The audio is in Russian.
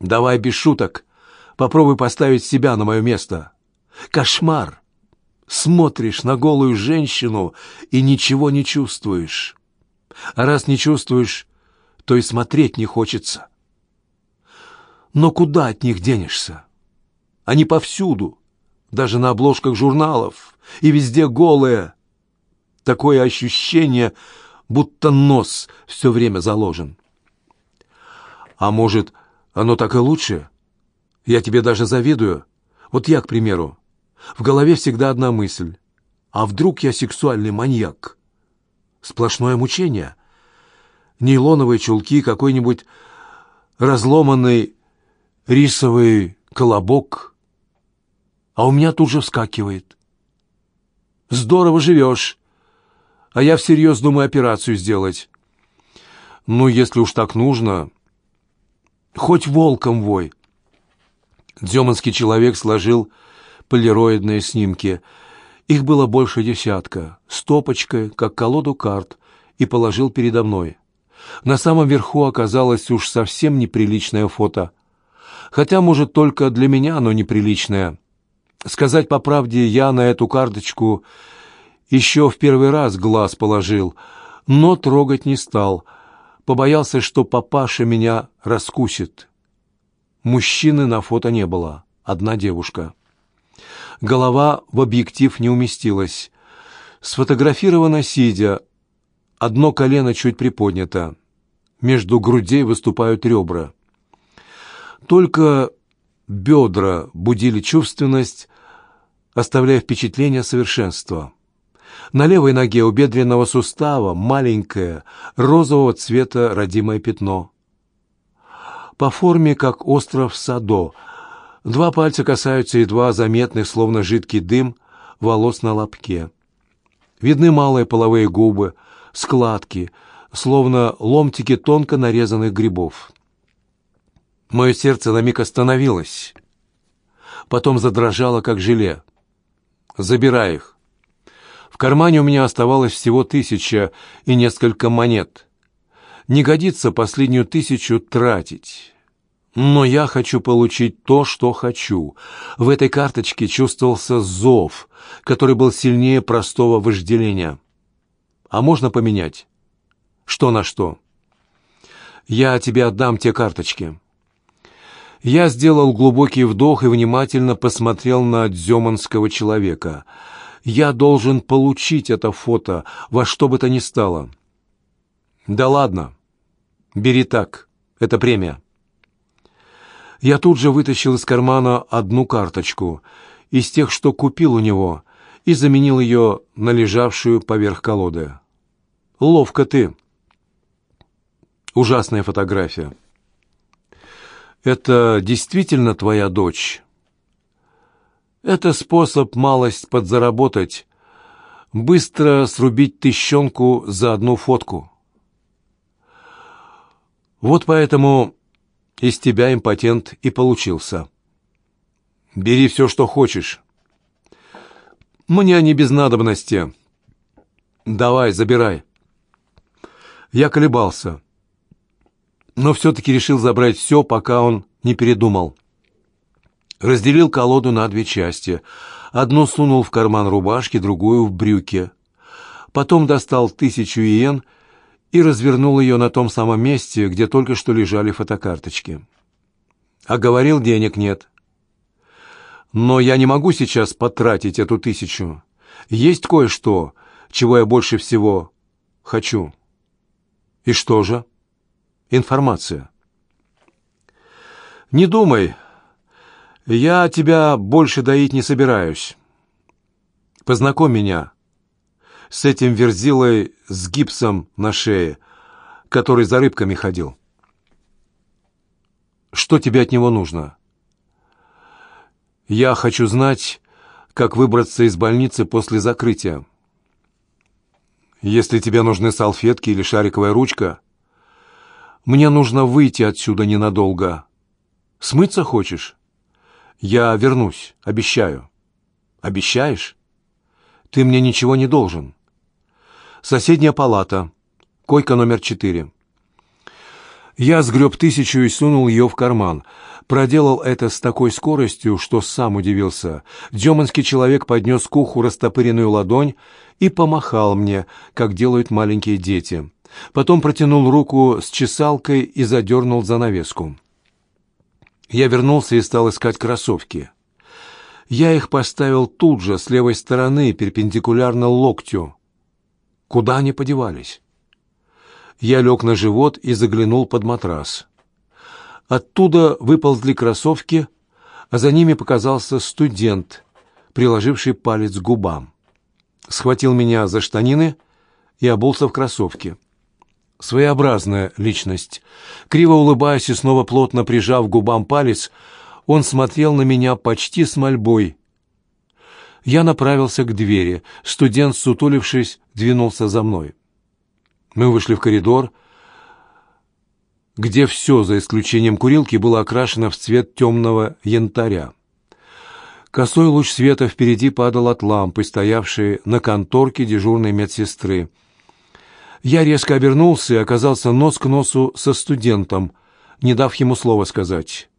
Давай без шуток. Попробуй поставить себя на мое место. Кошмар. Смотришь на голую женщину и ничего не чувствуешь. А раз не чувствуешь, то и смотреть не хочется. Но куда от них денешься? Они повсюду, даже на обложках журналов, и везде голые. Такое ощущение, будто нос все время заложен. А может, оно так и лучше? Я тебе даже завидую. Вот я, к примеру, в голове всегда одна мысль. А вдруг я сексуальный маньяк? Сплошное мучение. Нейлоновые чулки, какой-нибудь разломанный рисовый колобок. А у меня тут же вскакивает. Здорово живешь. А я всерьез думаю операцию сделать. Ну, если уж так нужно, хоть волком вой. Дземанский человек сложил полироидные снимки. Их было больше десятка, стопочкой, как колоду карт, и положил передо мной. На самом верху оказалось уж совсем неприличное фото. Хотя, может, только для меня оно неприличное. Сказать по правде, я на эту карточку еще в первый раз глаз положил, но трогать не стал. Побоялся, что папаша меня раскусит. Мужчины на фото не было, одна девушка. Голова в объектив не уместилась. Сфотографирована сидя, одно колено чуть приподнято. Между грудей выступают ребра. Только бедра будили чувственность, оставляя впечатление совершенства. На левой ноге у бедренного сустава маленькое розового цвета родимое пятно. По форме, как остров Садо. Два пальца касаются едва заметных, словно жидкий дым, волос на лобке. Видны малые половые губы, складки, словно ломтики тонко нарезанных грибов. Мое сердце на миг остановилось. Потом задрожало, как желе. «Забирай их». Кармане у меня оставалось всего тысяча и несколько монет. Не годится последнюю тысячу тратить. Но я хочу получить то, что хочу. В этой карточке чувствовался зов, который был сильнее простого вожделения. А можно поменять? Что на что? Я тебе отдам те карточки. Я сделал глубокий вдох и внимательно посмотрел на дземанского человека. Я должен получить это фото во что бы то ни стало. Да ладно. Бери так. Это премия. Я тут же вытащил из кармана одну карточку из тех, что купил у него, и заменил ее на лежавшую поверх колоды. Ловко ты. Ужасная фотография. Это действительно твоя дочь? Это способ малость подзаработать, быстро срубить тыщенку за одну фотку. Вот поэтому из тебя импотент и получился. Бери все, что хочешь. Мне не без надобности. Давай, забирай. Я колебался но все-таки решил забрать все, пока он не передумал. Разделил колоду на две части. Одну сунул в карман рубашки, другую в брюки. Потом достал тысячу иен и развернул ее на том самом месте, где только что лежали фотокарточки. А говорил, денег нет. Но я не могу сейчас потратить эту тысячу. Есть кое-что, чего я больше всего хочу. И что же? информация. «Не думай. Я тебя больше доить не собираюсь. Познакомь меня с этим верзилой с гипсом на шее, который за рыбками ходил. Что тебе от него нужно? Я хочу знать, как выбраться из больницы после закрытия. Если тебе нужны салфетки или шариковая ручка, мне нужно выйти отсюда ненадолго. Смыться хочешь? Я вернусь, обещаю. Обещаешь? Ты мне ничего не должен. Соседняя палата, койка номер четыре. Я сгреб тысячу и сунул ее в карман. Проделал это с такой скоростью, что сам удивился. Демонский человек поднес к уху растопыренную ладонь и помахал мне, как делают маленькие дети. Потом протянул руку с чесалкой и задернул занавеску. Я вернулся и стал искать кроссовки. Я их поставил тут же, с левой стороны, перпендикулярно локтю. Куда они подевались? Я лег на живот и заглянул под матрас. Оттуда выползли кроссовки, а за ними показался студент, приложивший палец к губам. Схватил меня за штанины и обулся в кроссовки. Своеобразная личность. Криво улыбаясь и снова плотно прижав губам палец, он смотрел на меня почти с мольбой. Я направился к двери. Студент, сутулившись, двинулся за мной. Мы вышли в коридор, где все, за исключением курилки, было окрашено в цвет темного янтаря. Косой луч света впереди падал от лампы, стоявшей на конторке дежурной медсестры. Я резко обернулся и оказался нос к носу со студентом, не дав ему слова сказать.